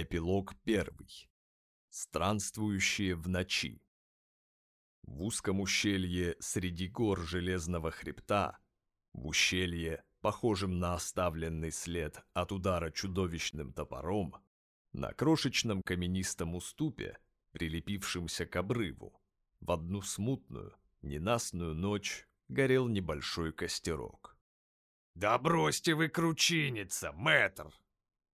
Эпилог первый. Странствующие в ночи. В узком ущелье среди гор Железного хребта, в ущелье, похожем на оставленный след от удара чудовищным топором, на крошечном каменистом уступе, прилепившемся к обрыву, в одну смутную, ненастную ночь горел небольшой костерок. «Да бросьте вы кручиниться, мэтр!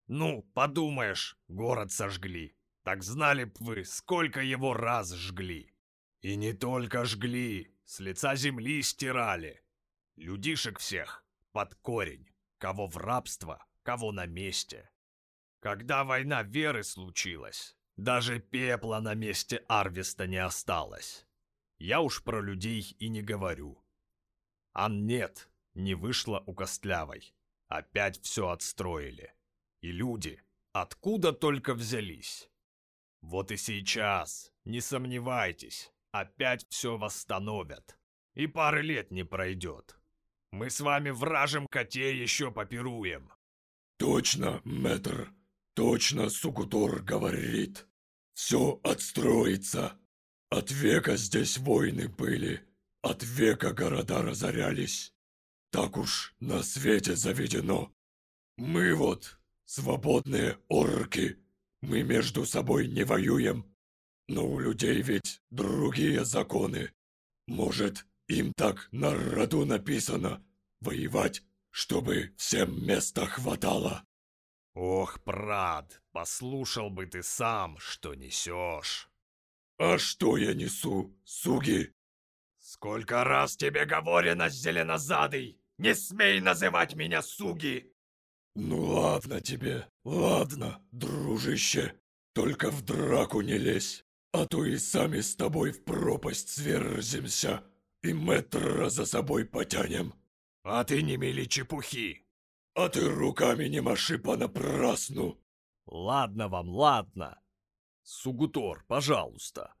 Ну, подумаешь, город сожгли. Так знали б вы, сколько его раз жгли. И не только жгли, с лица земли стирали. Людишек всех под корень, кого в рабство, кого на месте. Когда война веры случилась, даже пепла на месте Арвеста не осталось. Я уж про людей и не говорю. А нет, не вышло у Костлявой. Опять все отстроили. И люди откуда только взялись. Вот и сейчас, не сомневайтесь, опять все восстановят. И пары лет не пройдет. Мы с вами в ражем коте еще попируем. Точно, мэтр, точно Сугутор говорит. Все отстроится. От века здесь войны были, от века города разорялись. Так уж на свете заведено. Мы вот, свободные орки, мы между собой не воюем. Но у людей ведь другие законы. Может, им так на роду написано воевать, чтобы всем места хватало. Ох, брат, послушал бы ты сам, что несешь. А что я несу, суги? Сколько раз тебе говорено, зеленозадый, не смей называть меня суги! Ну ладно тебе, ладно, дружище, только в драку не лезь, а то и сами с тобой в пропасть сверзимся и метра за собой потянем. А ты не мели чепухи, а ты руками не маши понапрасну. Ладно вам, ладно. Сугутор, пожалуйста.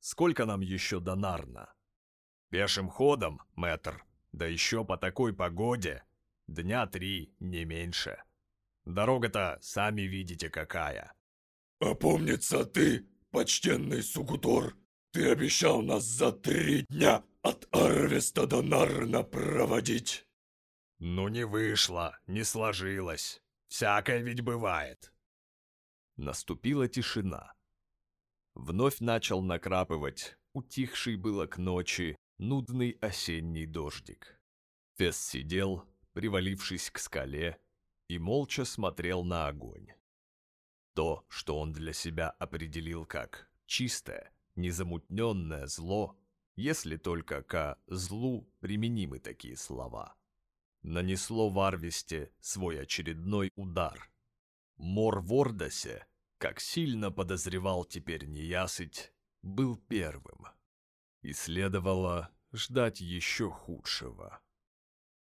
Сколько нам еще до Нарна? Пешим ходом, мэтр, да еще по такой погоде. Дня три, не меньше. Дорога-то сами видите какая. А помнится ты, почтенный Сугутор, ты обещал нас за три дня от Арвеста до Нарна проводить. «Ну не вышло, не сложилось. Всякое ведь бывает». Наступила тишина. Вновь начал накрапывать, утихший было к ночи, нудный осенний дождик. Фес сидел, привалившись к скале, и молча смотрел на огонь. То, что он для себя определил как чистое, незамутненное зло, если только к злу применимы такие слова – нанесло в Арвесте свой очередной удар. Мор Вордасе, как сильно подозревал теперь неясыть, был первым. И следовало ждать еще худшего.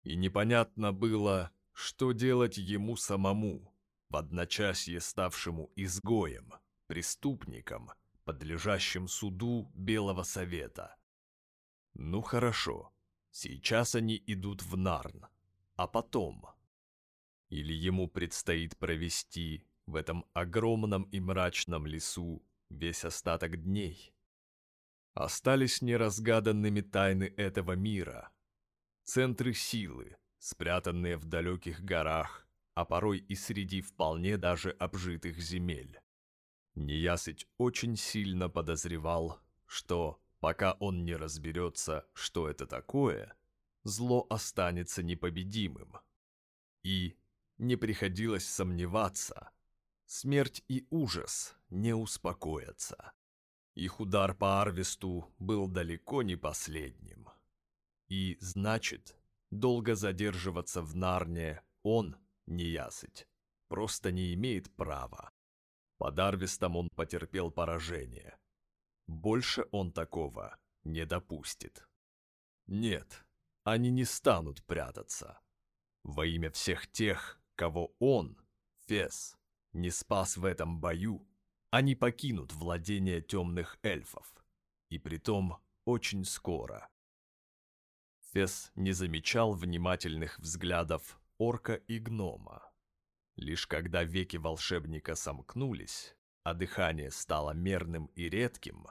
И непонятно было, что делать ему самому, в одночасье ставшему изгоем, преступником, подлежащим суду Белого Совета. Ну хорошо, сейчас они идут в Нарн, а потом? Или ему предстоит провести в этом огромном и мрачном лесу весь остаток дней? Остались неразгаданными тайны этого мира, центры силы, спрятанные в далеких горах, а порой и среди вполне даже обжитых земель. Неясыть очень сильно подозревал, что, пока он не разберется, что это такое, зло останется непобедимым. И не приходилось сомневаться, смерть и ужас не успокоятся. Их удар по Арвесту был далеко не последним. И, значит, долго задерживаться в Нарне он, неясыть, просто не имеет права. Под Арвестом он потерпел поражение. Больше он такого не допустит. Нет, они не станут прятаться. Во имя всех тех, кого он, Фес, не спас в этом бою, они покинут владение темных эльфов. И притом очень скоро. Фес не замечал внимательных взглядов орка и гнома. Лишь когда веки волшебника сомкнулись, а дыхание стало мерным и редким,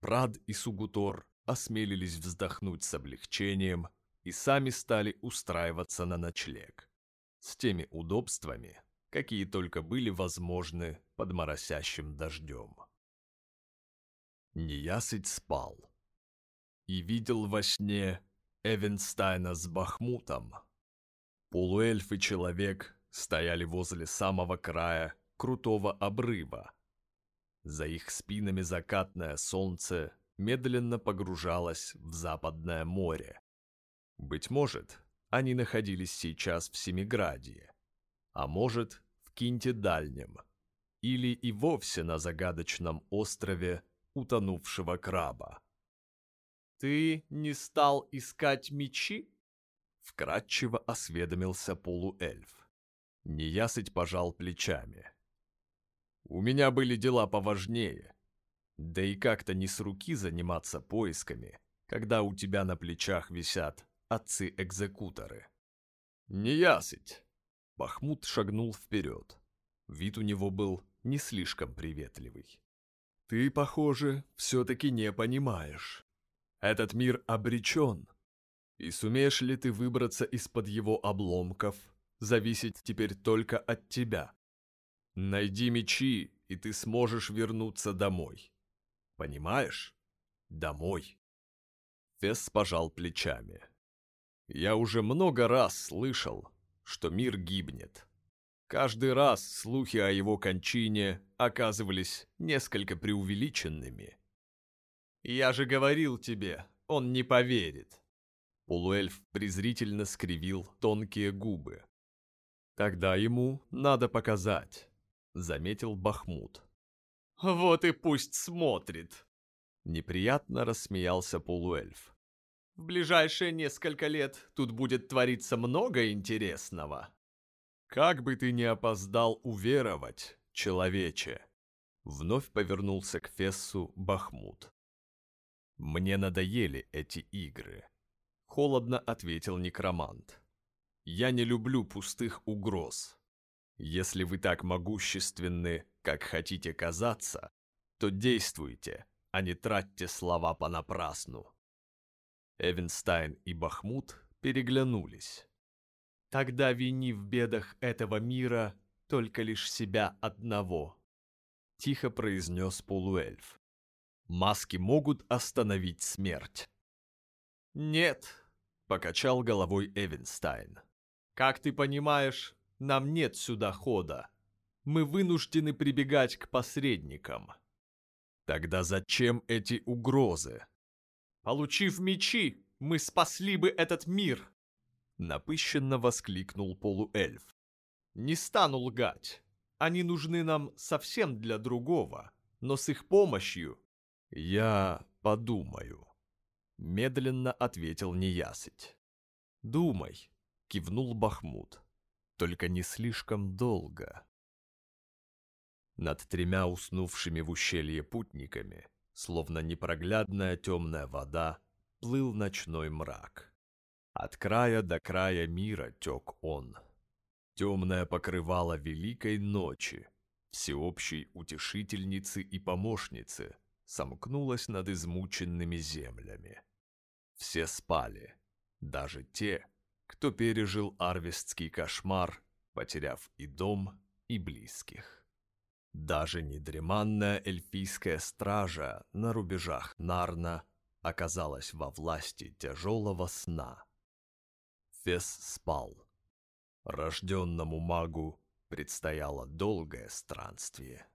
Прад и Сугутор осмелились вздохнуть с облегчением и сами стали устраиваться на ночлег. С теми удобствами, какие только были возможны под моросящим дождем. Неясыть спал и видел во сне Эвенстайна с Бахмутом. Полуэльф и человек стояли возле самого края крутого обрыва. За их спинами закатное солнце медленно погружалось в западное море. Быть может, они находились сейчас в Семиградии, а может, в Кинте Дальнем, или и вовсе на загадочном острове утонувшего краба. «Ты не стал искать мечи?» Вкратчиво осведомился полуэльф. Неясыть пожал плечами. «У меня были дела поважнее. Да и как-то не с руки заниматься поисками, когда у тебя на плечах висят отцы-экзекуторы». «Неясыть!» Бахмут шагнул вперед. Вид у него был не слишком приветливый. «Ты, похоже, все-таки не понимаешь. Этот мир обречен. И сумеешь ли ты выбраться из-под его обломков, зависит теперь только от тебя. Найди мечи, и ты сможешь вернуться домой. Понимаешь? Домой. Фесс пожал плечами. Я уже много раз слышал, что мир гибнет. Каждый раз слухи о его кончине оказывались несколько преувеличенными. «Я же говорил тебе, он не поверит». Полуэльф презрительно скривил тонкие губы. «Тогда ему надо показать», — заметил Бахмут. «Вот и пусть смотрит», — неприятно рассмеялся полуэльф. «В ближайшие несколько лет тут будет твориться много интересного». «Как бы ты ни опоздал уверовать, человече!» Вновь повернулся к Фессу Бахмут. «Мне надоели эти игры», — холодно ответил некромант. «Я не люблю пустых угроз. Если вы так могущественны, как хотите казаться, то действуйте, а не тратьте слова понапрасну». Эвенстайн и Бахмут переглянулись. «Тогда вини в бедах этого мира только лишь себя одного», — тихо произнес полуэльф. Маски могут остановить смерть. «Нет», — покачал головой Эвенстайн. «Как ты понимаешь, нам нет сюда хода. Мы вынуждены прибегать к посредникам». «Тогда зачем эти угрозы?» «Получив мечи, мы спасли бы этот мир!» Напыщенно воскликнул полуэльф. «Не стану лгать. Они нужны нам совсем для другого, но с их помощью «Я подумаю», — медленно ответил неясыть. «Думай», — кивнул Бахмут, — «только не слишком долго». Над тремя уснувшими в ущелье путниками, словно непроглядная темная вода, плыл ночной мрак. От края до края мира тек он. Темное покрывало великой ночи, всеобщей утешительницы и помощницы — сомкнулась над измученными землями. Все спали, даже те, кто пережил арвестский кошмар, потеряв и дом, и близких. Даже недреманная эльфийская стража на рубежах Нарна оказалась во власти тяжелого сна. Фес спал. Рожденному магу предстояло долгое странствие.